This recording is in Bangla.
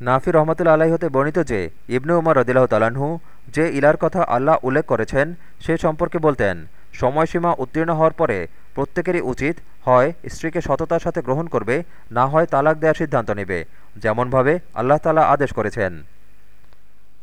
নাফি রহমতুল্লা আলাহি হতে বর্ণিত যে, ইবনু উমর রদিল্লাহ তালাহু যে ইলার কথা আল্লাহ উল্লেখ করেছেন, সে সম্পর্কে বলতেন, সময়সীমা উত্তীর্ণ হওয়ার পরে প্রত্যেকেরই উচিত হয় স্ত্রীকে সততার সাথে গ্রহণ করবে, না হয় তালাক দেওয়ার সিদ্ধান্ত নেবে, যেমনভাবে আল্লাহ তালা আদেশ করেছেন।